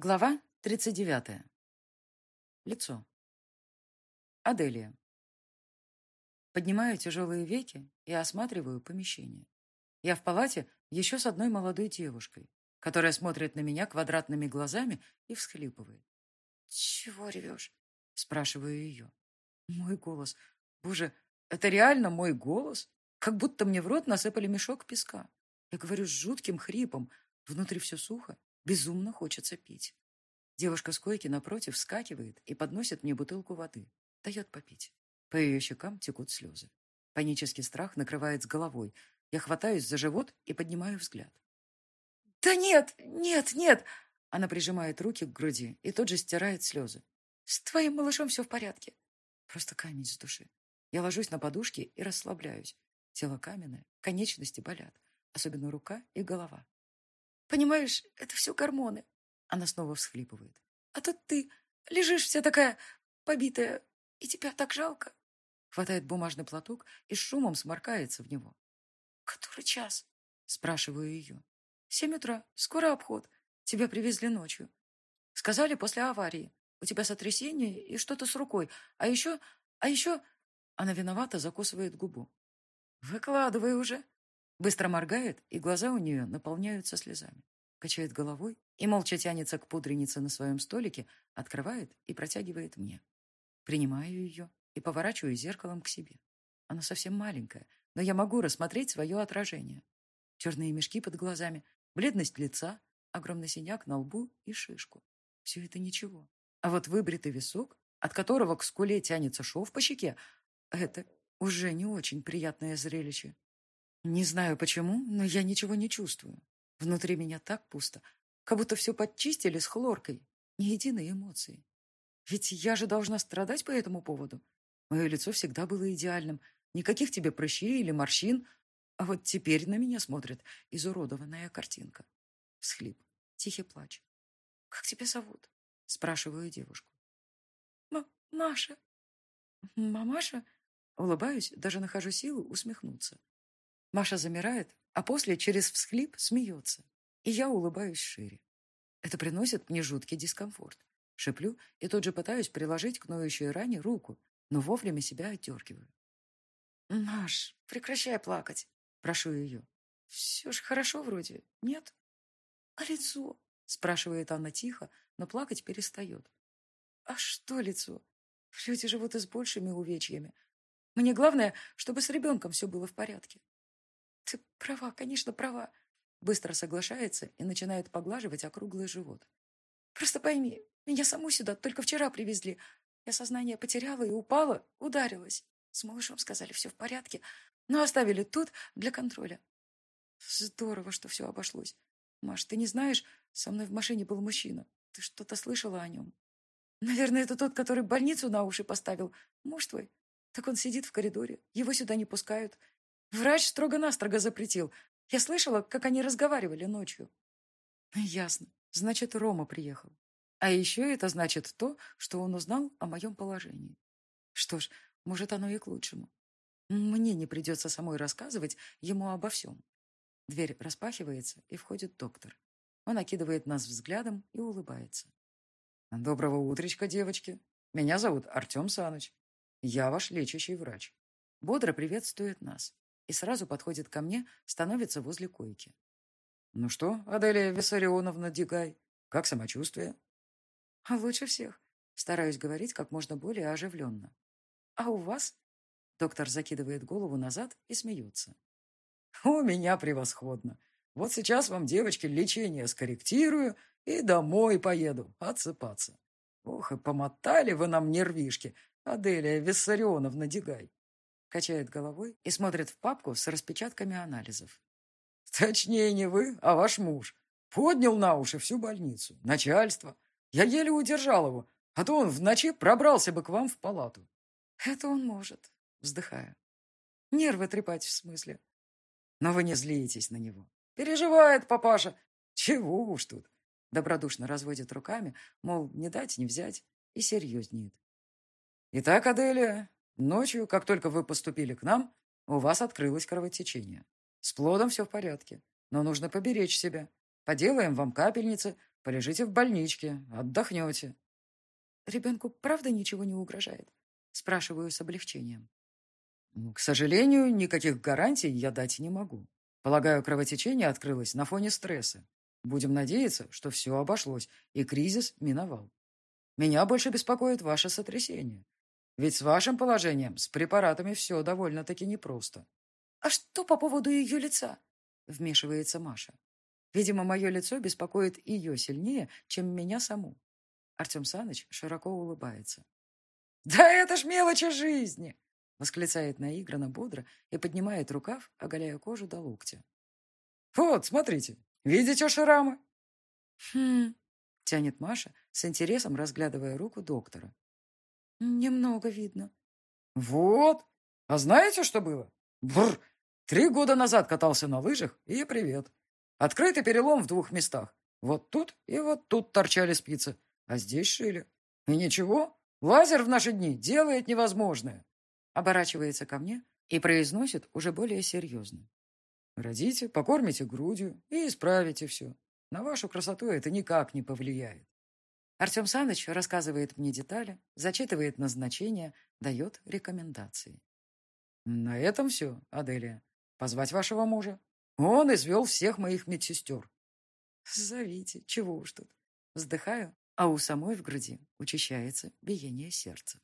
Глава 39. Лицо. Аделия. Поднимаю тяжелые веки и осматриваю помещение. Я в палате еще с одной молодой девушкой, которая смотрит на меня квадратными глазами и всхлипывает. «Чего ревешь?» – спрашиваю ее. Мой голос. Боже, это реально мой голос? Как будто мне в рот насыпали мешок песка. Я говорю с жутким хрипом. Внутри все сухо, Безумно хочется пить. Девушка с койки напротив вскакивает и подносит мне бутылку воды. Дает попить. По ее щекам текут слезы. Панический страх накрывает с головой. Я хватаюсь за живот и поднимаю взгляд. «Да нет, нет, нет!» Она прижимает руки к груди и тут же стирает слезы. «С твоим малышом все в порядке». Просто камень с души. Я ложусь на подушки и расслабляюсь. Тело каменное, конечности болят. Особенно рука и голова. Понимаешь, это все гормоны. Она снова всхлипывает. А тут ты лежишь вся такая побитая, и тебя так жалко. Хватает бумажный платок и с шумом сморкается в него. Который час? Спрашиваю ее. Семь утра. Скоро обход. Тебя привезли ночью. Сказали после аварии. У тебя сотрясение и что-то с рукой. А еще... А еще... Она виновата закусывает губу. Выкладывай уже. Быстро моргает, и глаза у нее наполняются слезами. Качает головой и молча тянется к пудренице на своем столике, открывает и протягивает мне. Принимаю ее и поворачиваю зеркалом к себе. Она совсем маленькая, но я могу рассмотреть свое отражение. Черные мешки под глазами, бледность лица, огромный синяк на лбу и шишку. Все это ничего. А вот выбритый висок, от которого к скуле тянется шов по щеке, это уже не очень приятное зрелище. Не знаю почему, но я ничего не чувствую. Внутри меня так пусто, как будто все подчистили с хлоркой. Ни единой эмоции. Ведь я же должна страдать по этому поводу. Мое лицо всегда было идеальным. Никаких тебе прыщей или морщин. А вот теперь на меня смотрит изуродованная картинка. Всхлип. Тихий плач. «Как тебя зовут?» Спрашиваю девушку. М «Маша». «Мамаша?» Улыбаюсь, даже нахожу силу усмехнуться. Маша замирает, а после через всхлип смеется. И я улыбаюсь шире. Это приносит мне жуткий дискомфорт. Шиплю и тут же пытаюсь приложить к ноющей ране руку, но вовремя себя отдергиваю. «Маш, прекращай плакать!» Прошу ее. «Все же хорошо вроде, нет?» «А лицо?» Спрашивает она тихо, но плакать перестает. «А что лицо? Люди живут и с большими увечьями. Мне главное, чтобы с ребенком все было в порядке. «Ты права, конечно, права», быстро соглашается и начинает поглаживать округлый живот. «Просто пойми, меня саму сюда только вчера привезли. Я сознание потеряла и упала, ударилась. С малышом сказали, все в порядке, но оставили тут для контроля. Здорово, что все обошлось. Маш, ты не знаешь, со мной в машине был мужчина. Ты что-то слышала о нем? Наверное, это тот, который больницу на уши поставил. Муж твой? Так он сидит в коридоре. Его сюда не пускают. Врач строго-настрого запретил. Я слышала, как они разговаривали ночью. Ясно. Значит, Рома приехал. А еще это значит то, что он узнал о моем положении. Что ж, может, оно и к лучшему. Мне не придется самой рассказывать ему обо всем. Дверь распахивается, и входит доктор. Он окидывает нас взглядом и улыбается. «Доброго утречка, девочки. Меня зовут Артем Саныч. Я ваш лечащий врач. Бодро приветствует нас и сразу подходит ко мне, становится возле койки. «Ну что, Аделия Виссарионовна Дигай, как самочувствие?» «А лучше всех», — стараюсь говорить как можно более оживленно. «А у вас?» Доктор закидывает голову назад и смеется. «У меня превосходно. Вот сейчас вам, девочки, лечение скорректирую и домой поеду отсыпаться. Ох, и помотали вы нам нервишки, Аделия Виссарионовна Дигай. Качает головой и смотрит в папку с распечатками анализов. Точнее, не вы, а ваш муж. Поднял на уши всю больницу. Начальство. Я еле удержал его, а то он в ночи пробрался бы к вам в палату. Это он может, вздыхая. Нервы трепать в смысле. Но вы не злитесь на него. Переживает папаша. Чего уж тут. Добродушно разводит руками, мол, не дать, не взять, и серьезнеет. Итак, Аделия, Ночью, как только вы поступили к нам, у вас открылось кровотечение. С плодом все в порядке, но нужно поберечь себя. Поделаем вам капельницы, полежите в больничке, отдохнете. Ребенку правда ничего не угрожает? Спрашиваю с облегчением. К сожалению, никаких гарантий я дать не могу. Полагаю, кровотечение открылось на фоне стресса. Будем надеяться, что все обошлось, и кризис миновал. Меня больше беспокоит ваше сотрясение. Ведь с вашим положением, с препаратами все довольно-таки непросто. «А что по поводу ее лица?» — вмешивается Маша. Видимо, мое лицо беспокоит ее сильнее, чем меня саму. Артем Саныч широко улыбается. «Да это ж мелочи жизни!» — восклицает наигранно бодро и поднимает рукав, оголяя кожу до локтя. «Вот, смотрите, видите шрамы?» «Хм...» — тянет Маша, с интересом разглядывая руку доктора. «Немного видно». «Вот! А знаете, что было? Бррр! Три года назад катался на лыжах, и привет. Открытый перелом в двух местах. Вот тут и вот тут торчали спицы, а здесь шили. И ничего, лазер в наши дни делает невозможное. Оборачивается ко мне и произносит уже более серьезно. Родите, покормите грудью и исправите все. На вашу красоту это никак не повлияет. Артем Саныч рассказывает мне детали, зачитывает назначения, дает рекомендации. На этом все, Аделия. Позвать вашего мужа? Он извел всех моих медсестер. Зовите, чего уж тут. Вздыхаю, а у самой в груди учащается биение сердца.